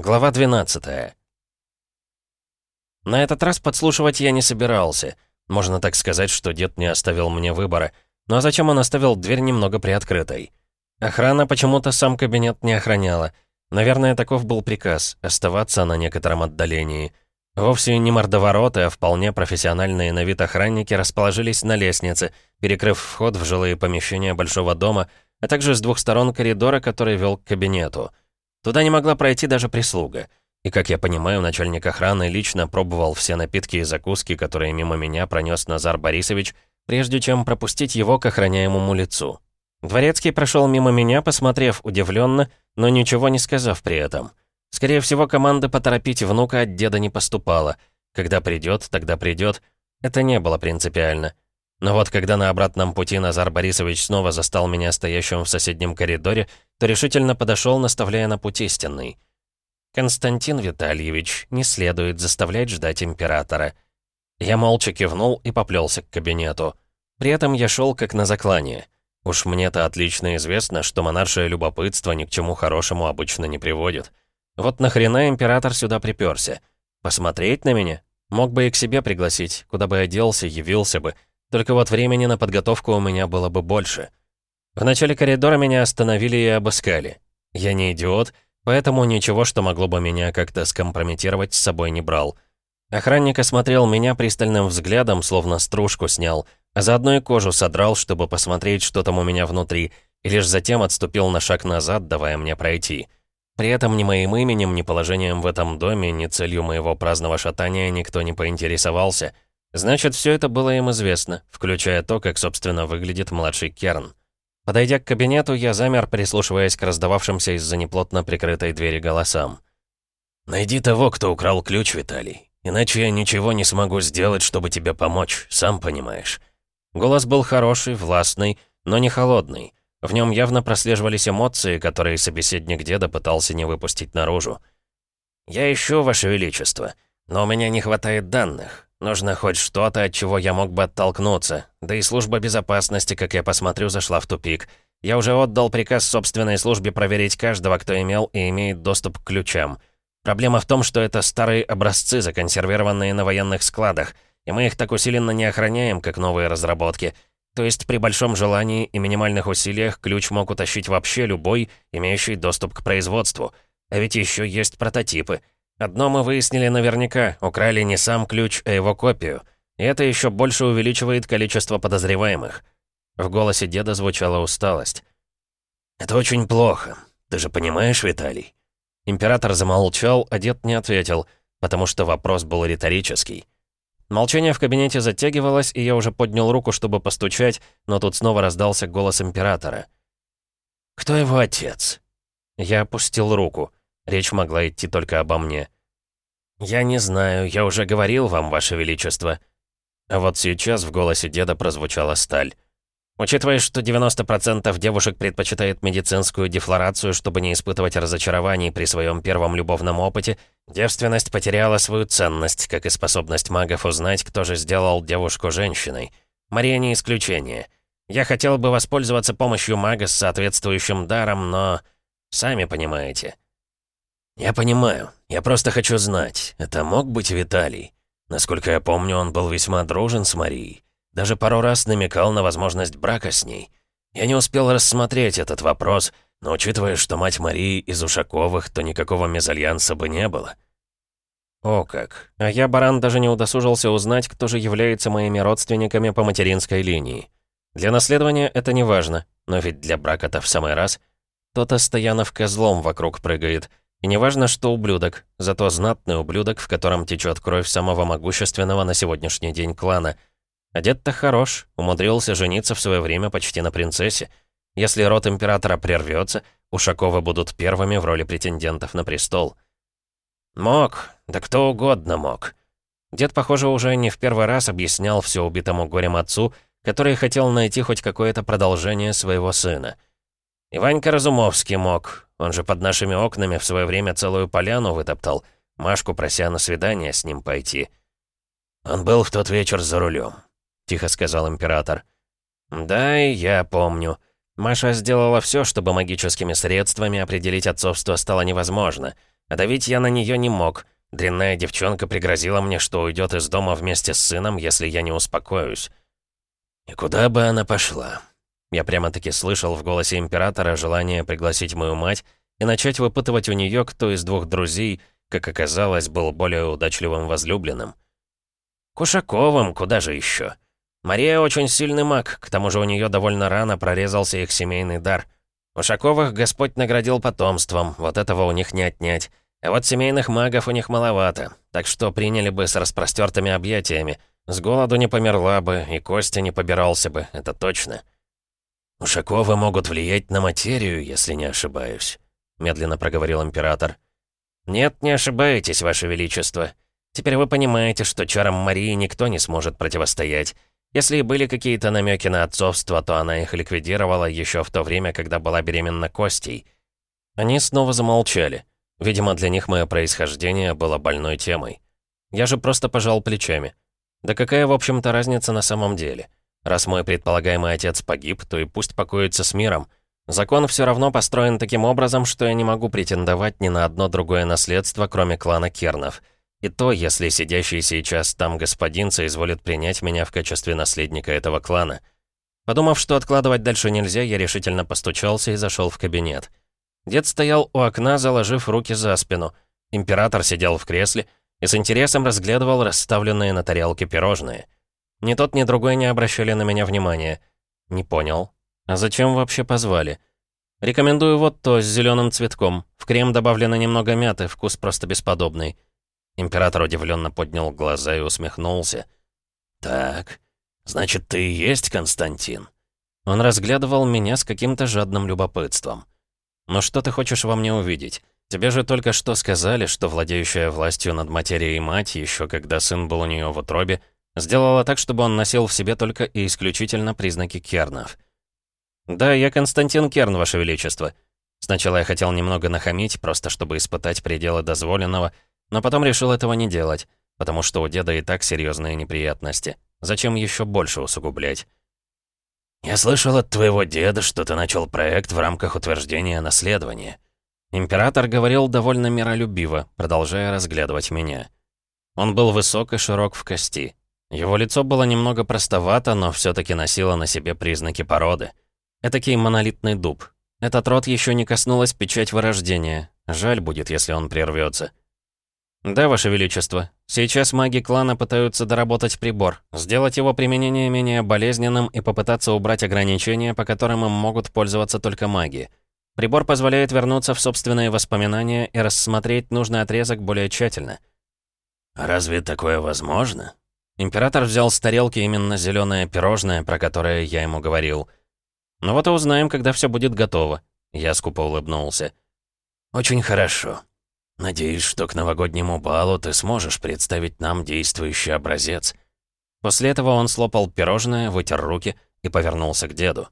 Глава 12 На этот раз подслушивать я не собирался. Можно так сказать, что дед не оставил мне выбора. Ну а зачем он оставил дверь немного приоткрытой? Охрана почему-то сам кабинет не охраняла. Наверное, таков был приказ — оставаться на некотором отдалении. Вовсе не мордовороты, а вполне профессиональные на вид охранники расположились на лестнице, перекрыв вход в жилые помещения большого дома, а также с двух сторон коридора, который вел к кабинету — Туда не могла пройти даже прислуга. И, как я понимаю, начальник охраны лично пробовал все напитки и закуски, которые мимо меня пронес Назар Борисович, прежде чем пропустить его к охраняемому лицу. Дворецкий прошел мимо меня, посмотрев удивленно, но ничего не сказав при этом. Скорее всего, команда поторопить внука от деда не поступала. Когда придет, тогда придет. Это не было принципиально. Но вот когда на обратном пути Назар Борисович снова застал меня стоящим в соседнем коридоре, то решительно подошел, наставляя на путь истинный. «Константин Витальевич, не следует заставлять ждать императора». Я молча кивнул и поплелся к кабинету. При этом я шел как на заклание. Уж мне-то отлично известно, что монаршее любопытство ни к чему хорошему обычно не приводит. Вот нахрена император сюда приперся? Посмотреть на меня? Мог бы и к себе пригласить, куда бы оделся, явился бы — только вот времени на подготовку у меня было бы больше. В начале коридора меня остановили и обыскали. Я не идиот, поэтому ничего, что могло бы меня как-то скомпрометировать, с собой не брал. Охранник осмотрел меня пристальным взглядом, словно стружку снял, а заодно и кожу содрал, чтобы посмотреть, что там у меня внутри, и лишь затем отступил на шаг назад, давая мне пройти. При этом ни моим именем, ни положением в этом доме, ни целью моего праздного шатания никто не поинтересовался — Значит, все это было им известно, включая то, как, собственно, выглядит младший Керн. Подойдя к кабинету, я замер, прислушиваясь к раздававшимся из-за неплотно прикрытой двери голосам. «Найди того, кто украл ключ, Виталий. Иначе я ничего не смогу сделать, чтобы тебе помочь, сам понимаешь». Голос был хороший, властный, но не холодный. В нем явно прослеживались эмоции, которые собеседник деда пытался не выпустить наружу. «Я ищу, Ваше Величество, но у меня не хватает данных. Нужно хоть что-то, от чего я мог бы оттолкнуться. Да и служба безопасности, как я посмотрю, зашла в тупик. Я уже отдал приказ собственной службе проверить каждого, кто имел и имеет доступ к ключам. Проблема в том, что это старые образцы, законсервированные на военных складах, и мы их так усиленно не охраняем, как новые разработки. То есть при большом желании и минимальных усилиях ключ мог утащить вообще любой, имеющий доступ к производству. А ведь еще есть прототипы — Одно мы выяснили наверняка, украли не сам ключ, а его копию. И это еще больше увеличивает количество подозреваемых. В голосе деда звучала усталость. «Это очень плохо. Ты же понимаешь, Виталий?» Император замолчал, а дед не ответил, потому что вопрос был риторический. Молчание в кабинете затягивалось, и я уже поднял руку, чтобы постучать, но тут снова раздался голос императора. «Кто его отец?» Я опустил руку. Речь могла идти только обо мне. «Я не знаю, я уже говорил вам, Ваше Величество». А вот сейчас в голосе деда прозвучала сталь. Учитывая, что 90% девушек предпочитают медицинскую дефлорацию, чтобы не испытывать разочарований при своем первом любовном опыте, девственность потеряла свою ценность, как и способность магов узнать, кто же сделал девушку женщиной. Мария не исключение. Я хотел бы воспользоваться помощью мага с соответствующим даром, но... Сами понимаете. «Я понимаю. Я просто хочу знать, это мог быть Виталий? Насколько я помню, он был весьма дружен с Марией. Даже пару раз намекал на возможность брака с ней. Я не успел рассмотреть этот вопрос, но учитывая, что мать Марии из Ушаковых, то никакого мезальянса бы не было». «О как! А я, Баран, даже не удосужился узнать, кто же является моими родственниками по материнской линии. Для наследования это не важно, но ведь для брака-то в самый раз. То-то Стоянов козлом вокруг прыгает». И неважно, что ублюдок, зато знатный ублюдок, в котором течет кровь самого могущественного на сегодняшний день клана. Одет-то хорош, умудрился жениться в свое время почти на принцессе. Если род императора прервется, Ушаковы будут первыми в роли претендентов на престол. Мог, да кто угодно мог. Дед, похоже, уже не в первый раз объяснял все убитому горем отцу, который хотел найти хоть какое-то продолжение своего сына. Иванька Разумовский мог, он же под нашими окнами в свое время целую поляну вытоптал, Машку прося на свидание с ним пойти. «Он был в тот вечер за рулем», — тихо сказал император. «Да, и я помню. Маша сделала все, чтобы магическими средствами определить отцовство стало невозможно. А давить я на нее не мог. Дрянная девчонка пригрозила мне, что уйдет из дома вместе с сыном, если я не успокоюсь. И куда бы она пошла? Я прямо-таки слышал в голосе императора желание пригласить мою мать и начать выпытывать у нее, кто из двух друзей, как оказалось, был более удачливым возлюбленным. Кушаковым, куда же еще? Мария очень сильный маг, к тому же у нее довольно рано прорезался их семейный дар. Ушаковых Господь наградил потомством, вот этого у них не отнять. А вот семейных магов у них маловато, так что приняли бы с распростертыми объятиями. С голоду не померла бы, и Костя не побирался бы, это точно. «Ушаковы могут влиять на материю, если не ошибаюсь», — медленно проговорил император. «Нет, не ошибаетесь, Ваше Величество. Теперь вы понимаете, что чарам Марии никто не сможет противостоять. Если и были какие-то намеки на отцовство, то она их ликвидировала еще в то время, когда была беременна Костей. Они снова замолчали. Видимо, для них мое происхождение было больной темой. Я же просто пожал плечами. Да какая, в общем-то, разница на самом деле? Раз мой предполагаемый отец погиб, то и пусть покоится с миром. Закон все равно построен таким образом, что я не могу претендовать ни на одно другое наследство, кроме клана Кернов — и то, если сидящий сейчас там господин соизволит принять меня в качестве наследника этого клана. Подумав, что откладывать дальше нельзя, я решительно постучался и зашел в кабинет. Дед стоял у окна, заложив руки за спину. Император сидел в кресле и с интересом разглядывал расставленные на тарелке пирожные. Ни тот, ни другой не обращали на меня внимания. Не понял. А зачем вообще позвали? Рекомендую вот то с зеленым цветком. В крем добавлено немного мяты, вкус просто бесподобный. Император удивленно поднял глаза и усмехнулся. «Так, значит, ты и есть Константин?» Он разглядывал меня с каким-то жадным любопытством. «Но что ты хочешь во мне увидеть? Тебе же только что сказали, что владеющая властью над материей мать, еще когда сын был у нее в утробе, сделала так, чтобы он носил в себе только и исключительно признаки кернов. «Да, я Константин Керн, Ваше Величество. Сначала я хотел немного нахамить, просто чтобы испытать пределы дозволенного, но потом решил этого не делать, потому что у деда и так серьезные неприятности. Зачем еще больше усугублять? «Я слышал от твоего деда, что ты начал проект в рамках утверждения наследования». Император говорил довольно миролюбиво, продолжая разглядывать меня. Он был высок и широк в кости. Его лицо было немного простовато, но все таки носило на себе признаки породы. Этакий монолитный дуб. Этот род еще не коснулась печать вырождения. Жаль будет, если он прервется. «Да, Ваше Величество. Сейчас маги клана пытаются доработать прибор, сделать его применение менее болезненным и попытаться убрать ограничения, по которым им могут пользоваться только маги. Прибор позволяет вернуться в собственные воспоминания и рассмотреть нужный отрезок более тщательно». «Разве такое возможно?» Император взял с тарелки именно зеленое пирожное, про которое я ему говорил. «Ну вот и узнаем, когда все будет готово». Я скупо улыбнулся. «Очень хорошо. Надеюсь, что к новогоднему балу ты сможешь представить нам действующий образец». После этого он слопал пирожное, вытер руки и повернулся к деду.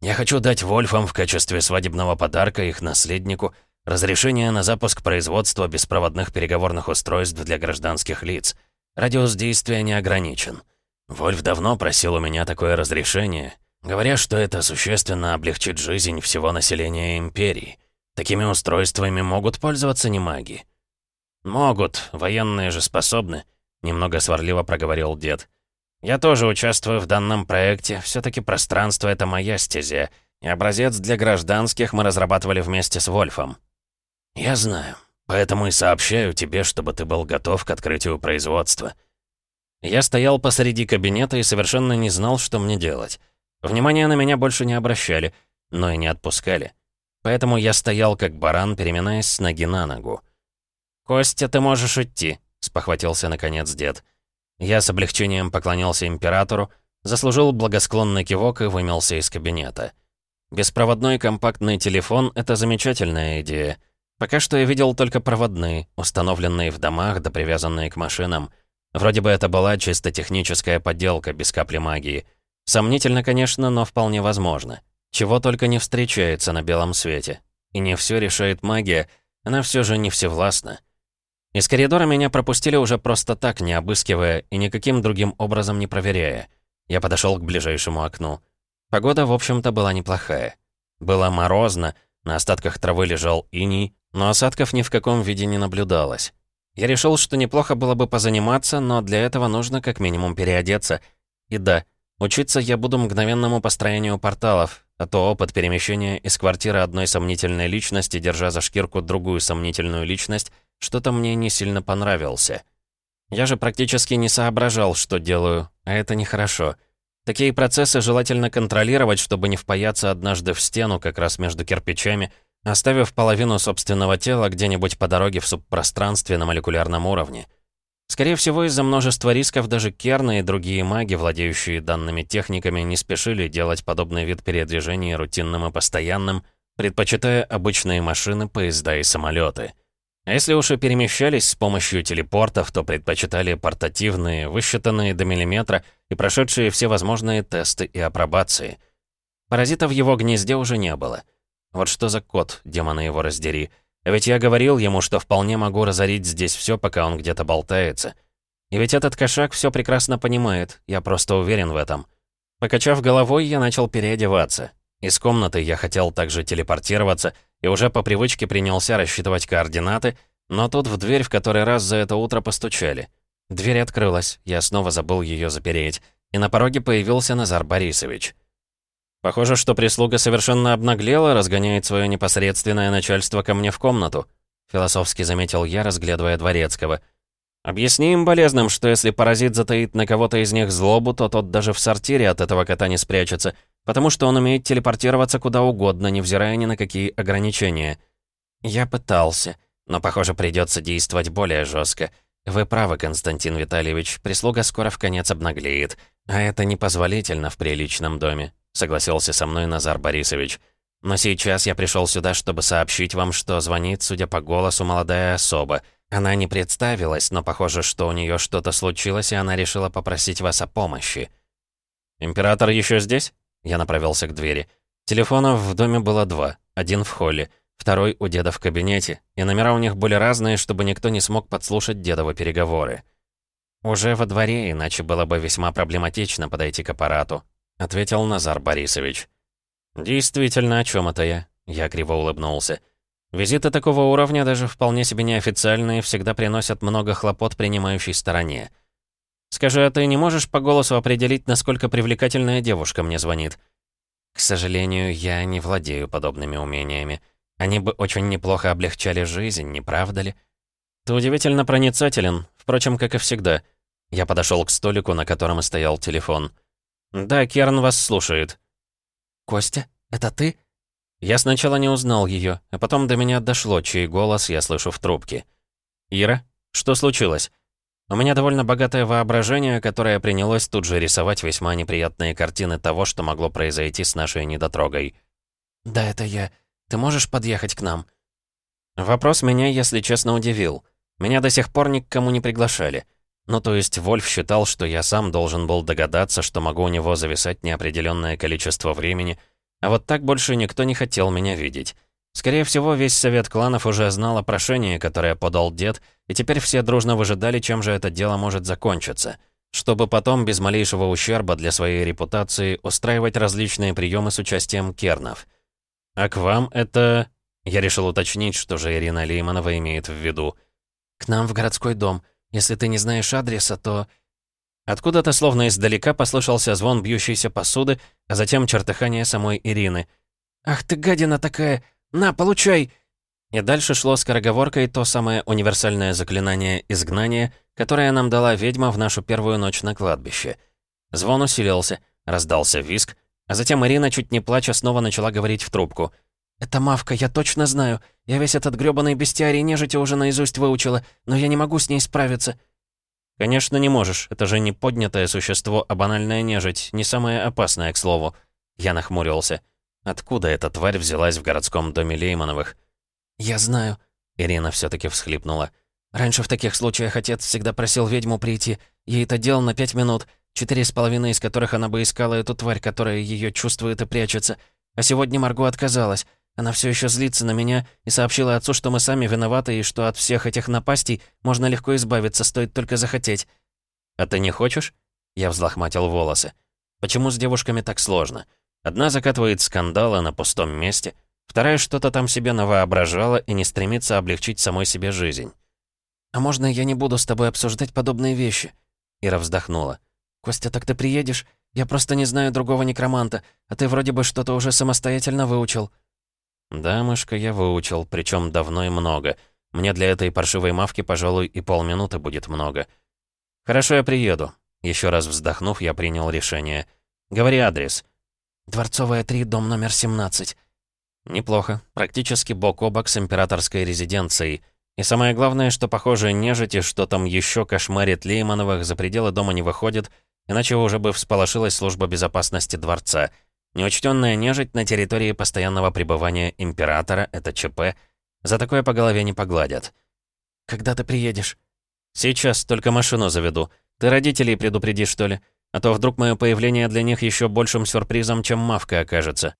«Я хочу дать Вольфам в качестве свадебного подарка их наследнику разрешение на запуск производства беспроводных переговорных устройств для гражданских лиц. Радиус действия не ограничен. Вольф давно просил у меня такое разрешение, говоря, что это существенно облегчит жизнь всего населения Империи». Такими устройствами могут пользоваться не маги?» «Могут, военные же способны», — немного сварливо проговорил дед. «Я тоже участвую в данном проекте, все таки пространство — это моя стезя, и образец для гражданских мы разрабатывали вместе с Вольфом». «Я знаю, поэтому и сообщаю тебе, чтобы ты был готов к открытию производства». Я стоял посреди кабинета и совершенно не знал, что мне делать. Внимания на меня больше не обращали, но и не отпускали. Поэтому я стоял как баран, переминаясь с ноги на ногу. «Костя, ты можешь идти», — спохватился наконец дед. Я с облегчением поклонился императору, заслужил благосклонный кивок и вымелся из кабинета. Беспроводной компактный телефон — это замечательная идея. Пока что я видел только проводные, установленные в домах да привязанные к машинам. Вроде бы это была чисто техническая подделка без капли магии. Сомнительно, конечно, но вполне возможно. Чего только не встречается на белом свете. И не все решает магия, она все же не всевластна. Из коридора меня пропустили уже просто так, не обыскивая и никаким другим образом не проверяя. Я подошел к ближайшему окну. Погода, в общем-то, была неплохая. Было морозно, на остатках травы лежал иней, но осадков ни в каком виде не наблюдалось. Я решил, что неплохо было бы позаниматься, но для этого нужно как минимум переодеться. И да, учиться я буду мгновенному построению порталов, а то опыт перемещения из квартиры одной сомнительной личности, держа за шкирку другую сомнительную личность, что-то мне не сильно понравился. Я же практически не соображал, что делаю, а это нехорошо. Такие процессы желательно контролировать, чтобы не впаяться однажды в стену, как раз между кирпичами, оставив половину собственного тела где-нибудь по дороге в субпространстве на молекулярном уровне. Скорее всего, из-за множества рисков даже Керна и другие маги, владеющие данными техниками, не спешили делать подобный вид передвижения рутинным и постоянным, предпочитая обычные машины, поезда и самолеты. А если уж и перемещались с помощью телепортов, то предпочитали портативные, высчитанные до миллиметра и прошедшие все возможные тесты и апробации. Паразитов в его гнезде уже не было. Вот что за кот, демона его раздери. Ведь я говорил ему, что вполне могу разорить здесь все, пока он где-то болтается. И ведь этот кошак все прекрасно понимает, я просто уверен в этом. Покачав головой, я начал переодеваться. Из комнаты я хотел также телепортироваться и уже по привычке принялся рассчитывать координаты, но тут в дверь в который раз за это утро постучали. Дверь открылась, я снова забыл ее запереть, и на пороге появился Назар Борисович. Похоже, что прислуга совершенно обнаглела, разгоняет свое непосредственное начальство ко мне в комнату, философски заметил я, разглядывая Дворецкого. Объясни им болезным, что если паразит затаит на кого-то из них злобу, то тот даже в сортире от этого кота не спрячется, потому что он умеет телепортироваться куда угодно, невзирая ни на какие ограничения. Я пытался, но, похоже, придется действовать более жестко. Вы правы, Константин Витальевич, прислуга скоро в конец обнаглеет, а это непозволительно в приличном доме, согласился со мной Назар Борисович. Но сейчас я пришел сюда, чтобы сообщить вам, что звонит, судя по голосу, молодая особа. Она не представилась, но похоже, что у нее что-то случилось, и она решила попросить вас о помощи. «Император еще здесь?» Я направился к двери. Телефонов в доме было два. Один в холле, второй у деда в кабинете, и номера у них были разные, чтобы никто не смог подслушать дедовы переговоры. «Уже во дворе, иначе было бы весьма проблематично подойти к аппарату», ответил Назар Борисович. «Действительно, о чем это я?» Я криво улыбнулся. «Визиты такого уровня, даже вполне себе неофициальные, всегда приносят много хлопот принимающей стороне. Скажи, а ты не можешь по голосу определить, насколько привлекательная девушка мне звонит? К сожалению, я не владею подобными умениями. Они бы очень неплохо облегчали жизнь, не правда ли? Ты удивительно проницателен, впрочем, как и всегда. Я подошел к столику, на котором стоял телефон. «Да, Керн вас слушает». «Костя, это ты?» Я сначала не узнал ее, а потом до меня дошло, чей голос я слышу в трубке. «Ира, что случилось?» У меня довольно богатое воображение, которое принялось тут же рисовать весьма неприятные картины того, что могло произойти с нашей недотрогой. «Да, это я. Ты можешь подъехать к нам?» Вопрос меня, если честно, удивил. Меня до сих пор ни к кому не приглашали. Ну, то есть Вольф считал, что я сам должен был догадаться, что могу у него зависать неопределенное количество времени, а вот так больше никто не хотел меня видеть. Скорее всего, весь совет кланов уже знал о прошении, которое подал дед, и теперь все дружно выжидали, чем же это дело может закончиться, чтобы потом, без малейшего ущерба для своей репутации, устраивать различные приемы с участием кернов. А к вам это... Я решил уточнить, что же Ирина Лейманова имеет в виду. «К нам в городской дом. Если ты не знаешь адреса, то...» Откуда-то, словно издалека, послышался звон бьющейся посуды, а затем чертыхание самой Ирины. «Ах ты гадина такая! «На, получай!» И дальше шло скороговоркой то самое универсальное заклинание изгнания, которое нам дала ведьма в нашу первую ночь на кладбище. Звон усилился, раздался виск, а затем Ирина, чуть не плача, снова начала говорить в трубку. «Это Мавка, я точно знаю. Я весь этот грёбаный бестиарий нежити уже наизусть выучила, но я не могу с ней справиться». «Конечно, не можешь. Это же не поднятое существо, а банальная нежить, не самое опасное, к слову». Я нахмурился. Откуда эта тварь взялась в городском доме Леймановых? «Я знаю», — Ирина все таки всхлипнула. «Раньше в таких случаях отец всегда просил ведьму прийти. Ей это делал на пять минут, четыре с половиной из которых она бы искала эту тварь, которая ее чувствует и прячется. А сегодня Марго отказалась. Она все еще злится на меня и сообщила отцу, что мы сами виноваты и что от всех этих напастей можно легко избавиться, стоит только захотеть». «А ты не хочешь?» Я взлохматил волосы. «Почему с девушками так сложно?» Одна закатывает скандалы на пустом месте, Вторая что-то там себе навоображала и не стремится облегчить самой себе жизнь. «А можно я не буду с тобой обсуждать подобные вещи?» Ира вздохнула. «Костя, так ты приедешь? Я просто не знаю другого некроманта, а ты вроде бы что-то уже самостоятельно выучил». «Да, мышка, я выучил, причем давно и много. Мне для этой паршивой мавки, пожалуй, и полминуты будет много. Хорошо, я приеду». Еще раз вздохнув, я принял решение. «Говори адрес». «Дворцовая 3, дом номер 17». «Неплохо. Практически бок о бок с императорской резиденцией». И самое главное, что, похоже, нежити, что там еще кошмарит Леймановых, за пределы дома не выходит, иначе уже бы всполошилась служба безопасности дворца. Неучтенная нежить на территории постоянного пребывания императора — это ЧП. За такое по голове не погладят. «Когда ты приедешь?» «Сейчас, только машину заведу. Ты родителей предупреди, что ли? А то вдруг мое появление для них еще большим сюрпризом, чем мавка окажется».